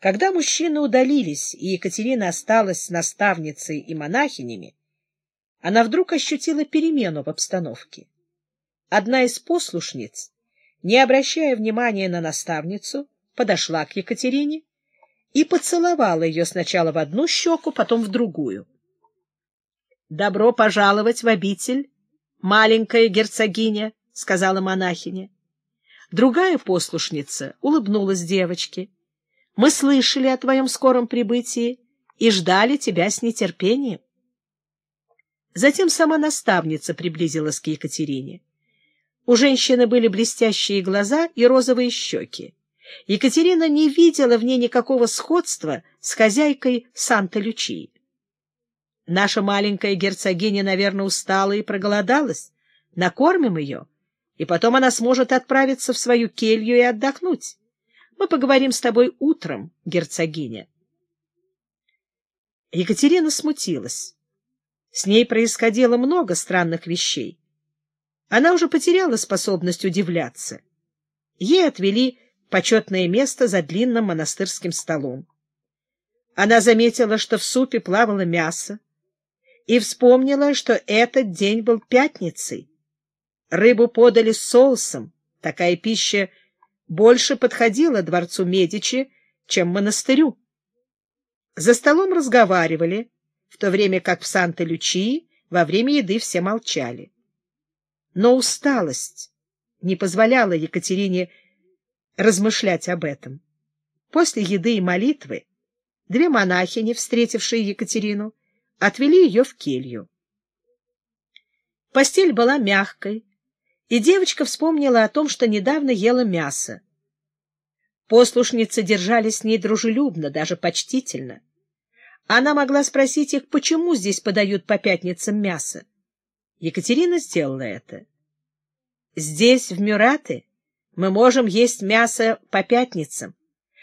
Когда мужчины удалились, и Екатерина осталась с наставницей и монахинями, она вдруг ощутила перемену в обстановке. Одна из послушниц, не обращая внимания на наставницу, подошла к Екатерине и поцеловала ее сначала в одну щеку, потом в другую. — Добро пожаловать в обитель, маленькая герцогиня, — сказала монахиня. Другая послушница улыбнулась девочке. Мы слышали о твоем скором прибытии и ждали тебя с нетерпением. Затем сама наставница приблизилась к Екатерине. У женщины были блестящие глаза и розовые щеки. Екатерина не видела в ней никакого сходства с хозяйкой Санта-Лючии. Наша маленькая герцогиня, наверное, устала и проголодалась. Накормим ее, и потом она сможет отправиться в свою келью и отдохнуть. Мы поговорим с тобой утром, герцогиня. Екатерина смутилась. С ней происходило много странных вещей. Она уже потеряла способность удивляться. Ей отвели почетное место за длинным монастырским столом. Она заметила, что в супе плавало мясо, и вспомнила, что этот день был пятницей. Рыбу подали с соусом. Такая пища больше подходила дворцу Медичи, чем монастырю. За столом разговаривали, в то время как в Санта-Лючии во время еды все молчали. Но усталость не позволяла Екатерине размышлять об этом. После еды и молитвы две монахини, встретившие Екатерину, отвели ее в келью. Постель была мягкой, и девочка вспомнила о том, что недавно ела мясо. Послушницы держались с ней дружелюбно, даже почтительно. Она могла спросить их, почему здесь подают по пятницам мясо. Екатерина сделала это. Здесь, в Мюраты, мы можем есть мясо по пятницам.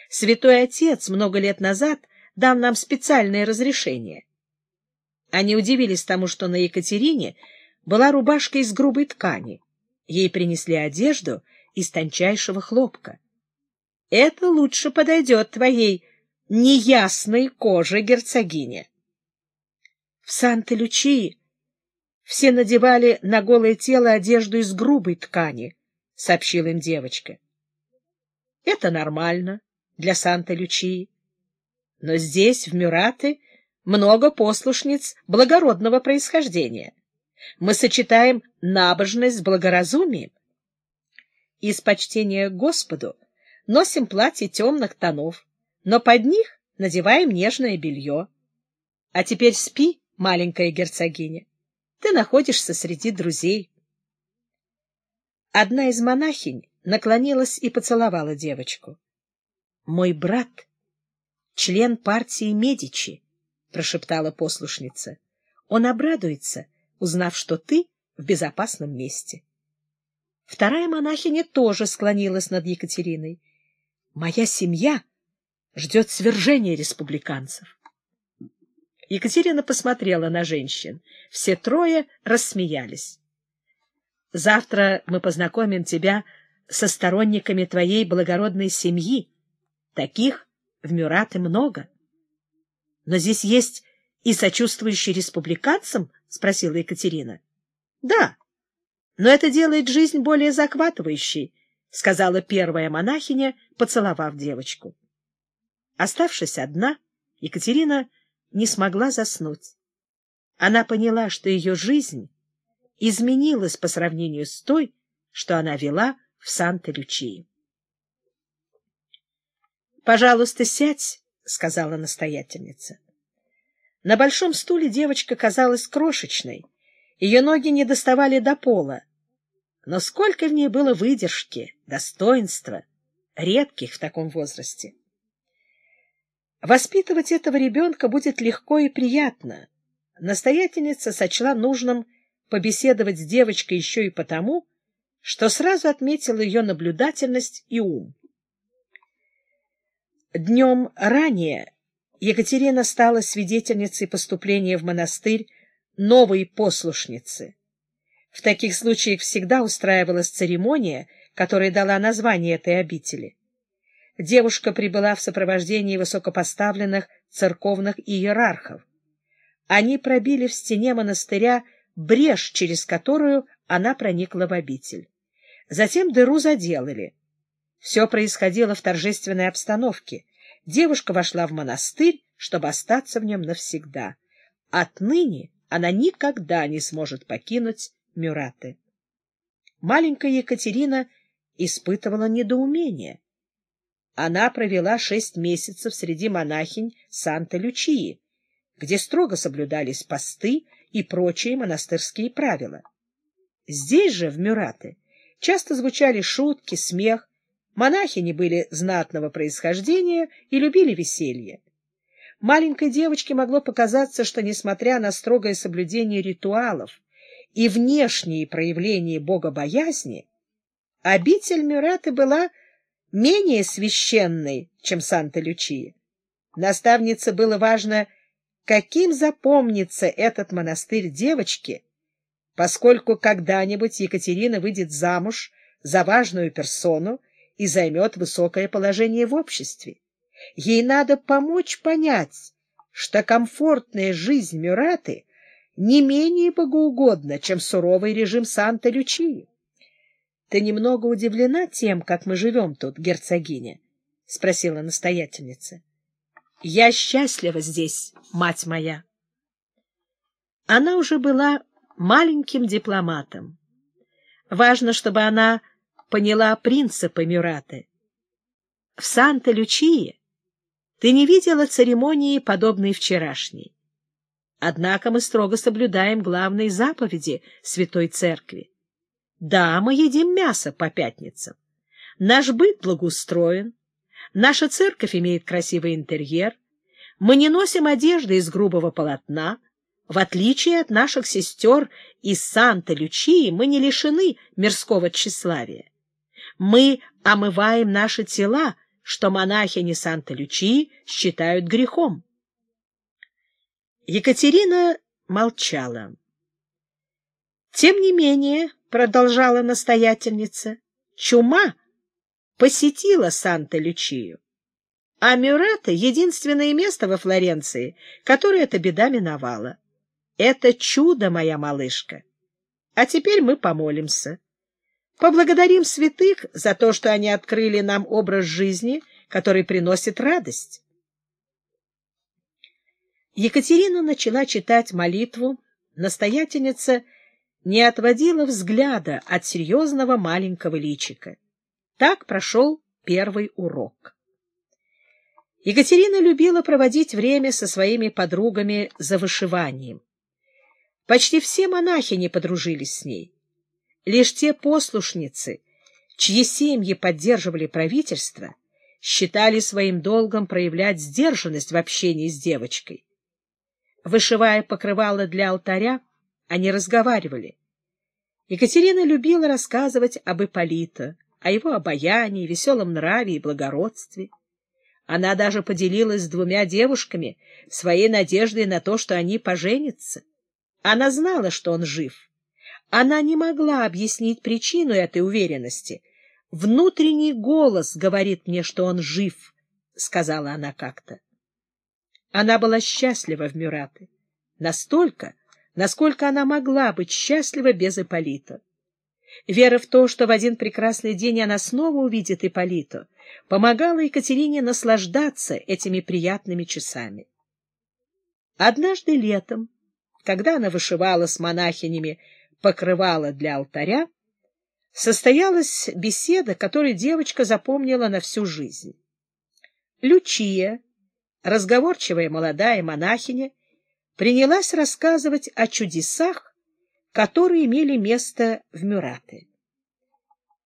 Святой Отец много лет назад дал нам специальное разрешение. Они удивились тому, что на Екатерине была рубашка из грубой ткани. Ей принесли одежду из тончайшего хлопка. Это лучше подойдет твоей неясной коже, герцогине. В Санта-Лючии все надевали на голое тело одежду из грубой ткани, — сообщила им девочка. Это нормально для Санта-Лючии. Но здесь, в Мюраты, много послушниц благородного происхождения. Мы сочетаем набожность с благоразумием. Из почтения к Господу носим платья темных тонов, но под них надеваем нежное белье. А теперь спи, маленькая герцогиня. Ты находишься среди друзей. Одна из монахинь наклонилась и поцеловала девочку. — Мой брат — член партии Медичи, — прошептала послушница. — Он обрадуется, узнав, что ты в безопасном месте. Вторая монахиня тоже склонилась над Екатериной. — Моя семья ждет свержения республиканцев. Екатерина посмотрела на женщин. Все трое рассмеялись. — Завтра мы познакомим тебя со сторонниками твоей благородной семьи. Таких в Мюраты много. Но здесь есть и сочувствующие республиканцам? — спросила Екатерина. — Да, но это делает жизнь более захватывающей, — сказала первая монахиня, поцеловав девочку. Оставшись одна, Екатерина не смогла заснуть. Она поняла, что ее жизнь изменилась по сравнению с той, что она вела в Санта-Лючии. — Пожалуйста, сядь, — сказала настоятельница. На большом стуле девочка казалась крошечной, ее ноги не доставали до пола. Но сколько в ней было выдержки, достоинства, редких в таком возрасте. Воспитывать этого ребенка будет легко и приятно. Настоятельница сочла нужным побеседовать с девочкой еще и потому, что сразу отметила ее наблюдательность и ум. Днем ранее Екатерина стала свидетельницей поступления в монастырь новой послушницы. В таких случаях всегда устраивалась церемония, которая дала название этой обители. девушка прибыла в сопровождении высокопоставленных церковных иерархов. Они пробили в стене монастыря брешь, через которую она проникла в обитель. Затем дыру заделали. Все происходило в торжественной обстановке. Девушка вошла в монастырь, чтобы остаться в нем навсегда. Отныне она никогда не сможет покинуть Мюраты. Маленькая Екатерина испытывала недоумение. Она провела шесть месяцев среди монахинь Санта-Лючии, где строго соблюдались посты и прочие монастырские правила. Здесь же, в Мюраты, часто звучали шутки, смех, монахини были знатного происхождения и любили веселье. Маленькой девочке могло показаться, что, несмотря на строгое соблюдение ритуалов и внешние проявления богобоязни, обитель Мюраты была менее священной, чем Санта-Лючия. Наставнице было важно, каким запомнится этот монастырь девочке, поскольку когда-нибудь Екатерина выйдет замуж за важную персону и займет высокое положение в обществе. Ей надо помочь понять, что комфортная жизнь Мюраты не менее богоугодна, чем суровый режим Санта-Лючии. — Ты немного удивлена тем, как мы живем тут, герцогиня? — спросила настоятельница. — Я счастлива здесь, мать моя. Она уже была маленьким дипломатом. Важно, чтобы она поняла принципы Мюраты. В Санта-Лючии ты не видела церемонии, подобной вчерашней. Однако мы строго соблюдаем главные заповеди Святой Церкви. Да, мы едим мясо по пятницам. Наш быт благоустроен. Наша церковь имеет красивый интерьер. Мы не носим одежды из грубого полотна. В отличие от наших сестер из Санта-Лючии, мы не лишены мирского тщеславия. Мы омываем наши тела, что монахини Санта-Лючии считают грехом. Екатерина молчала. Тем не менее, продолжала настоятельница, чума посетила Санта-Лючию. А Мюрата — единственное место во Флоренции, которое эта беда миновала. Это чудо, моя малышка. А теперь мы помолимся. Поблагодарим святых за то, что они открыли нам образ жизни, который приносит радость. Екатерина начала читать молитву, настоятельница не отводила взгляда от серьезного маленького личика. Так прошел первый урок. Екатерина любила проводить время со своими подругами за вышиванием. Почти все монахини подружились с ней. Лишь те послушницы, чьи семьи поддерживали правительство, считали своим долгом проявлять сдержанность в общении с девочкой. Вышивая покрывало для алтаря, они разговаривали. Екатерина любила рассказывать об Ипполито, о его обаянии, веселом нраве и благородстве. Она даже поделилась с двумя девушками своей надеждой на то, что они поженятся. Она знала, что он жив. Она не могла объяснить причину этой уверенности. «Внутренний голос говорит мне, что он жив», — сказала она как-то. Она была счастлива в Мюраты. Настолько, насколько она могла быть счастлива без Ипполита. Вера в то, что в один прекрасный день она снова увидит Ипполиту, помогала Екатерине наслаждаться этими приятными часами. Однажды летом, когда она вышивала с монахинями покрывало для алтаря, состоялась беседа, которую девочка запомнила на всю жизнь. Лючия, разговорчивая молодая монахиня, принялась рассказывать о чудесах, которые имели место в Мюрате.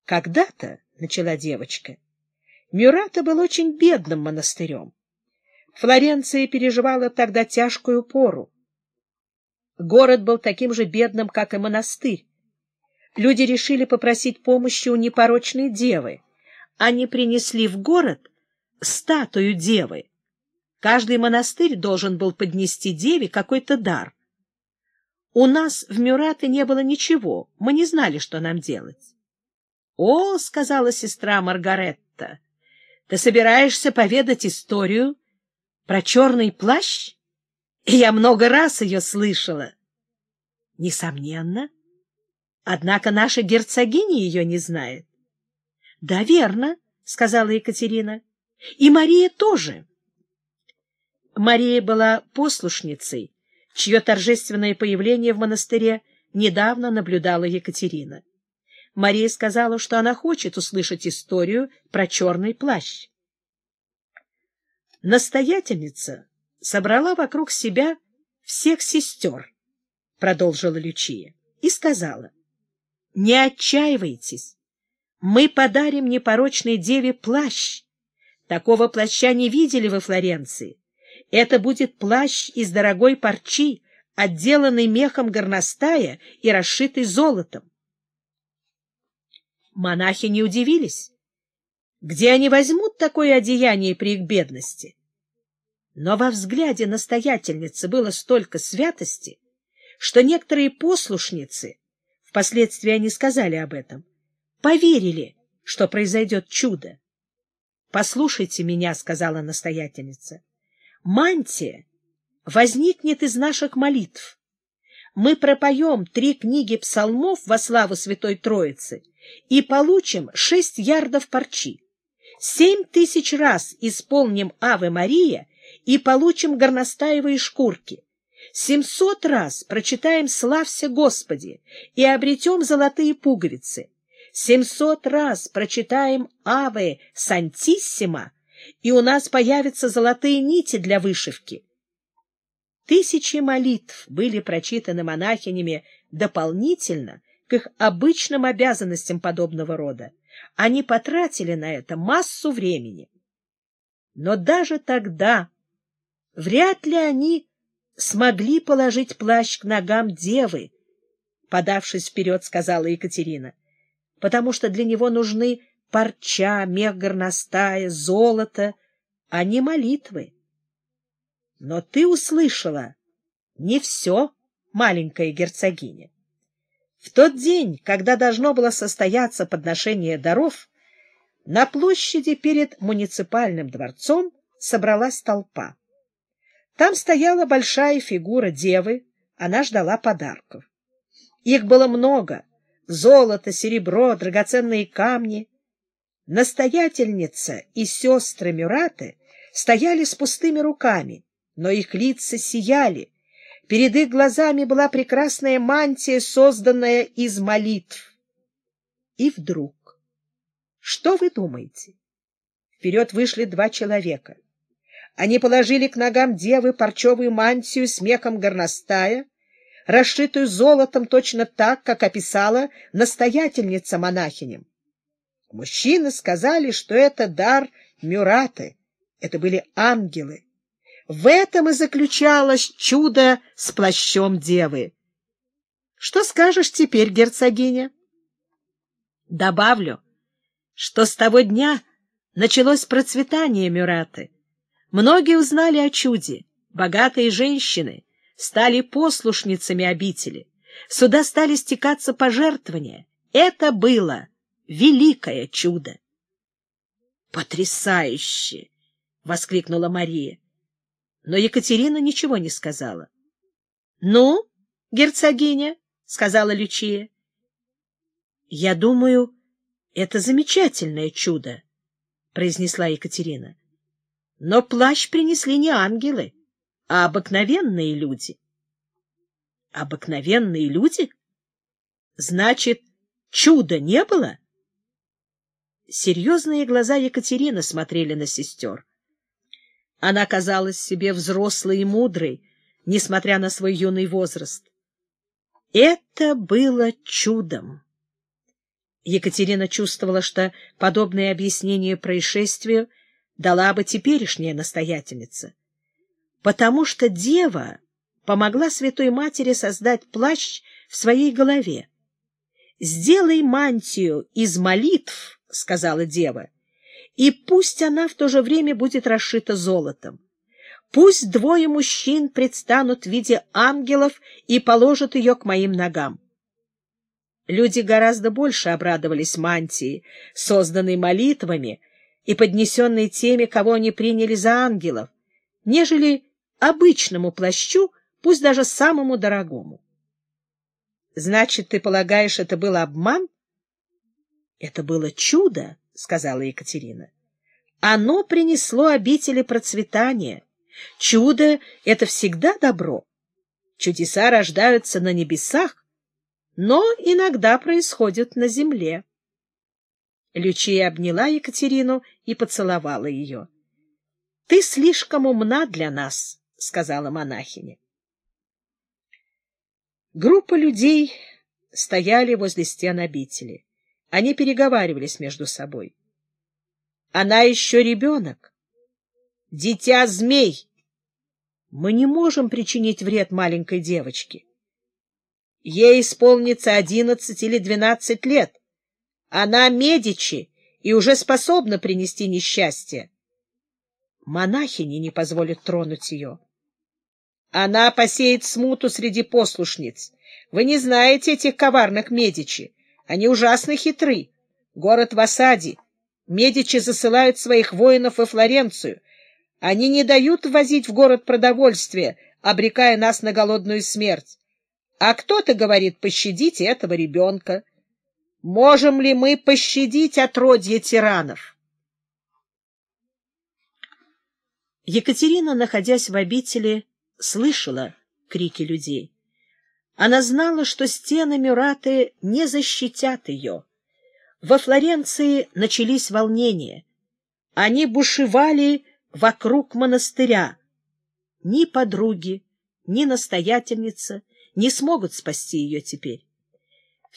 «Когда-то, — начала девочка, — Мюрата был очень бедным монастырем. Флоренция переживала тогда тяжкую пору. Город был таким же бедным, как и монастырь. Люди решили попросить помощи у непорочной девы. Они принесли в город статую девы. Каждый монастырь должен был поднести деве какой-то дар. У нас в Мюрате не было ничего, мы не знали, что нам делать. — О, — сказала сестра Маргаретта, — Ты собираешься поведать историю про черный плащ? Я много раз ее слышала. Несомненно. Однако наша герцогиня ее не знает. — Да, верно, — сказала Екатерина. — И Мария тоже. Мария была послушницей, чье торжественное появление в монастыре недавно наблюдала Екатерина. Мария сказала, что она хочет услышать историю про черный плащ. Настоятельница собрала вокруг себя всех сестер, продолжила Лючия, и сказала, не отчаивайтесь, мы подарим непорочной деве плащ. Такого плаща не видели во Флоренции. Это будет плащ из дорогой парчи, отделанный мехом горностая и расшитый золотом. Монахи не удивились. Где они возьмут такое одеяние при их бедности? Но во взгляде настоятельницы было столько святости, что некоторые послушницы, впоследствии они сказали об этом, поверили, что произойдет чудо. — Послушайте меня, — сказала настоятельница, Мантия возникнет из наших молитв. Мы пропоем три книги псалмов во славу Святой Троицы и получим шесть ярдов парчи. Семь тысяч раз исполним Аве Мария и получим горностаевые шкурки. Семьсот раз прочитаем «Славься Господи» и обретем золотые пуговицы. Семьсот раз прочитаем «Аве Сантиссима» и у нас появятся золотые нити для вышивки. Тысячи молитв были прочитаны монахинями дополнительно к их обычным обязанностям подобного рода. Они потратили на это массу времени. Но даже тогда вряд ли они смогли положить плащ к ногам девы, подавшись вперед, сказала Екатерина, потому что для него нужны парча, мех горностая, золото, а не молитвы. Но ты услышала не все, маленькая герцогиня. В тот день, когда должно было состояться подношение даров, на площади перед муниципальным дворцом собралась толпа. Там стояла большая фигура девы, она ждала подарков. Их было много — золото, серебро, драгоценные камни — Настоятельница и сестры Мюраты стояли с пустыми руками, но их лица сияли. Перед их глазами была прекрасная мантия, созданная из молитв. И вдруг... Что вы думаете? Вперед вышли два человека. Они положили к ногам девы парчевую мантию с мехом горностая, расшитую золотом точно так, как описала настоятельница монахиням. Мужчины сказали, что это дар Мюраты. Это были ангелы. В этом и заключалось чудо с плащом девы. Что скажешь теперь, герцогиня? Добавлю, что с того дня началось процветание Мюраты. Многие узнали о чуде. Богатые женщины стали послушницами обители. Сюда стали стекаться пожертвования. Это было великое чудо. Потрясающе! воскликнула Мария. Но Екатерина ничего не сказала. Ну, герцогиня, сказала Лючия. Я думаю, это замечательное чудо, произнесла Екатерина. Но плащ принесли не ангелы, а обыкновенные люди. Обыкновенные люди? Значит, чуда не было? Серьезные глаза Екатерины смотрели на сестер. Она казалась себе взрослой и мудрой, несмотря на свой юный возраст. Это было чудом. Екатерина чувствовала, что подобное объяснение происшествию дала бы теперешняя настоятельница, потому что дева помогла Святой Матери создать плащ в своей голове. «Сделай мантию из молитв», — сказала дева, — и пусть она в то же время будет расшита золотом. Пусть двое мужчин предстанут в виде ангелов и положат ее к моим ногам. Люди гораздо больше обрадовались мантии, созданной молитвами, и поднесенный теми, кого они приняли за ангелов, нежели обычному плащу, пусть даже самому дорогому. — Значит, ты полагаешь, это был обман? — Это было чудо, — сказала Екатерина. — Оно принесло обители процветания. Чудо — это всегда добро. Чудеса рождаются на небесах, но иногда происходят на земле. Лючия обняла Екатерину и поцеловала ее. — Ты слишком умна для нас, — сказала монахиня. Группа людей стояли возле стен обители. Они переговаривались между собой. Она еще ребенок. Дитя змей. Мы не можем причинить вред маленькой девочке. Ей исполнится одиннадцать или двенадцать лет. Она Медичи и уже способна принести несчастье. Монахини не позволят тронуть ее. Она посеет смуту среди послушниц. Вы не знаете этих коварных Медичи. Они ужасно хитры. Город в осаде. Медичи засылают своих воинов во Флоренцию. Они не дают ввозить в город продовольствие, обрекая нас на голодную смерть. А кто-то говорит, пощадите этого ребенка. Можем ли мы пощадить отродье тиранов? Екатерина, находясь в обители, слышала крики людей. Она знала, что стены Мюраты не защитят ее. Во Флоренции начались волнения. Они бушевали вокруг монастыря. Ни подруги, ни настоятельница не смогут спасти ее теперь.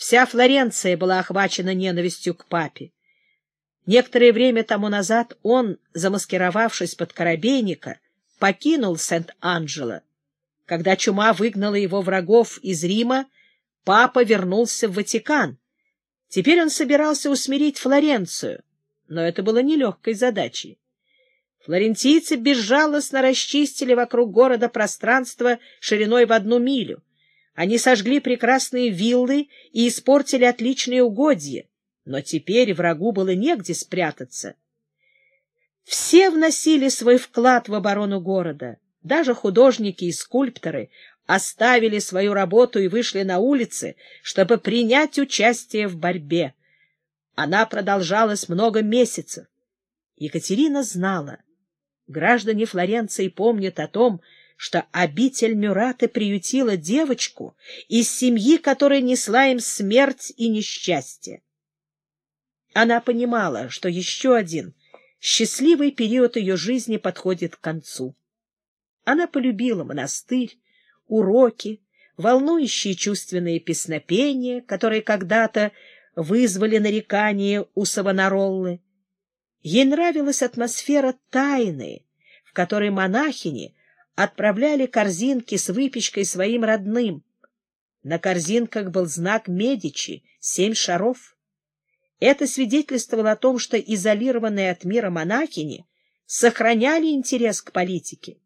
Вся Флоренция была охвачена ненавистью к папе. Некоторое время тому назад он, замаскировавшись под корабейника, покинул Сент-Анджело. Когда чума выгнала его врагов из Рима, папа вернулся в Ватикан. Теперь он собирался усмирить Флоренцию, но это было нелегкой задачей. Флорентийцы безжалостно расчистили вокруг города пространство шириной в одну милю. Они сожгли прекрасные виллы и испортили отличные угодья, но теперь врагу было негде спрятаться. Все вносили свой вклад в оборону города, даже художники и скульпторы оставили свою работу и вышли на улицы, чтобы принять участие в борьбе. Она продолжалась много месяцев. Екатерина знала. Граждане Флоренции помнят о том, что обитель Мюраты приютила девочку из семьи, которая несла им смерть и несчастье. Она понимала, что еще один счастливый период ее жизни подходит к концу. Она полюбила монастырь, уроки, волнующие чувственные песнопения, которые когда-то вызвали нарекания у Савонароллы. Ей нравилась атмосфера тайны, в которой монахини отправляли корзинки с выпечкой своим родным. На корзинках был знак Медичи — семь шаров. Это свидетельствовало о том, что изолированные от мира монахини сохраняли интерес к политике.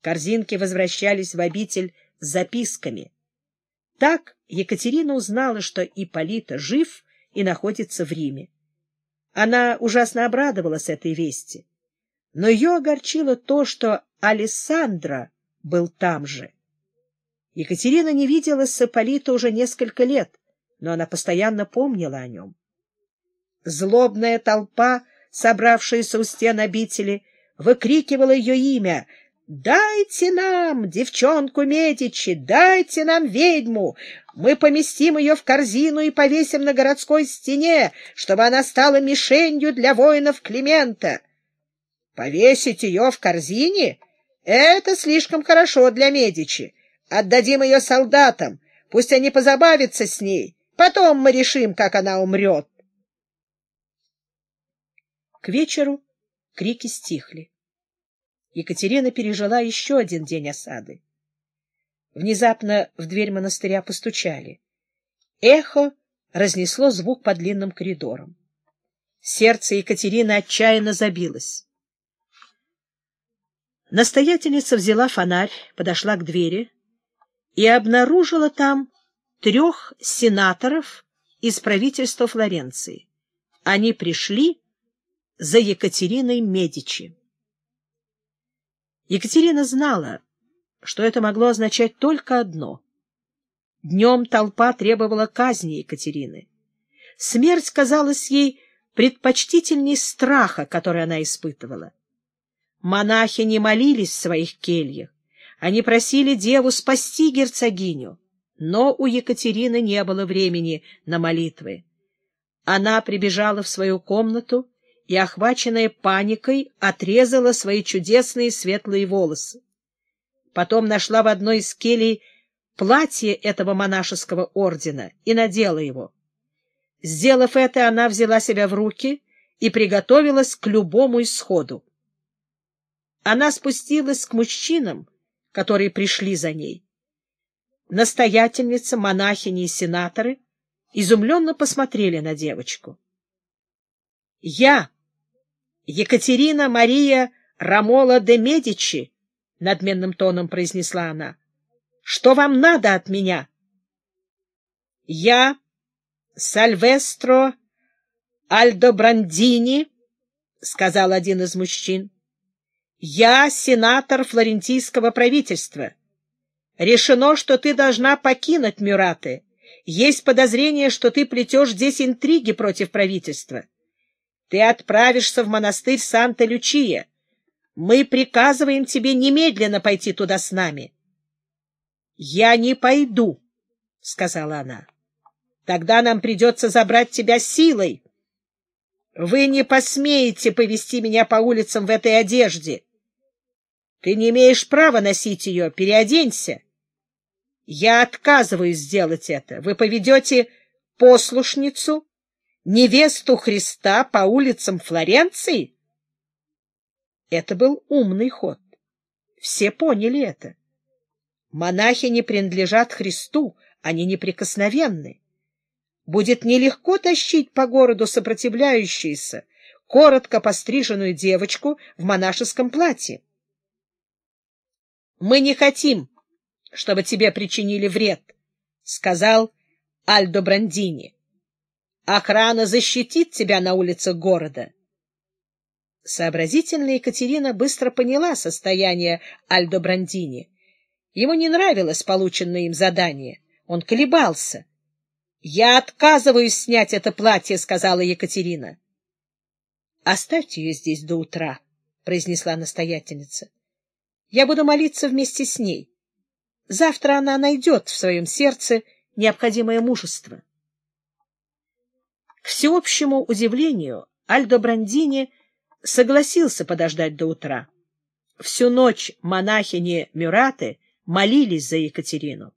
Корзинки возвращались в обитель с записками. Так Екатерина узнала, что Ипполита жив и находится в Риме. Она ужасно обрадовалась этой вести, но ее огорчило то, что Алессандро был там же. Екатерина не виделась с Ипполито уже несколько лет, но она постоянно помнила о нем. Злобная толпа, собравшаяся у стен обители, выкрикивала ее имя «Дайте нам девчонку Медичи! Дайте нам ведьму! Мы поместим ее в корзину и повесим на городской стене, чтобы она стала мишенью для воинов Климента!» «Повесить ее в корзине?» Это слишком хорошо для Медичи. Отдадим ее солдатам. Пусть они позабавятся с ней. Потом мы решим, как она умрет. К вечеру крики стихли. Екатерина пережила еще один день осады. Внезапно в дверь монастыря постучали. Эхо разнесло звук по длинным коридорам. Сердце Екатерины отчаянно забилось. Настоятельница взяла фонарь, подошла к двери и обнаружила там трех сенаторов из правительства Флоренции. Они пришли за Екатериной Медичи. Екатерина знала, что это могло означать только одно. Днем толпа требовала казни Екатерины. Смерть казалась ей предпочтительней страха, который она испытывала. Монахи не молились в своих кельях. Они просили деву спасти герцогиню, но у Екатерины не было времени на молитвы. Она прибежала в свою комнату и, охваченная паникой, отрезала свои чудесные светлые волосы. Потом нашла в одной из келей платье этого монашеского ордена и надела его. Сделав это, она взяла себя в руки и приготовилась к любому исходу. Она спустилась к мужчинам, которые пришли за ней. Настоятельница, монахини и сенаторы изумленно посмотрели на девочку. — Я, Екатерина Мария Рамола де Медичи, — надменным тоном произнесла она, — что вам надо от меня? — Я, Сальвестро Альдобрандини, — сказал один из мужчин, — я сенатор флорентийского правительства. Решено, что ты должна покинуть Мюраты. Есть подозрение, что ты плетешь здесь интриги против правительства. Ты отправишься в монастырь Санта-Лючия. Мы приказываем тебе немедленно пойти туда с нами. — Я не пойду, — сказала она. — Тогда нам придется забрать тебя силой. Вы не посмеете повести меня по улицам в этой одежде. — ты не имеешь права носить ее. Переоденься. Я отказываюсь сделать это. Вы поведете послушницу, невесту Христа по улицам Флоренции? Это был умный ход. Все поняли это. Монахи не принадлежат Христу, они неприкосновенны. Будет нелегко тащить по городу сопротивляющуюся, коротко постриженную девочку в монашеском платье. Мы не хотим, чтобы тебе причинили вред, — сказал Альдо Брандини. Охрана защитит тебя на улицах города. Сообразительная Екатерина быстро поняла состояние Альдо Брандини. Ему не нравилось полученное им задание. Он колебался. — Я отказываюсь снять это платье, — сказала Екатерина. — Оставьте ее здесь до утра, — произнесла настоятельница. Я буду молиться вместе с ней. Завтра она найдет в своем сердце необходимое мужество. К всеобщему удивлению Альдо Брандини согласился подождать до утра. Всю ночь монахини Мюраты молились за Екатерину.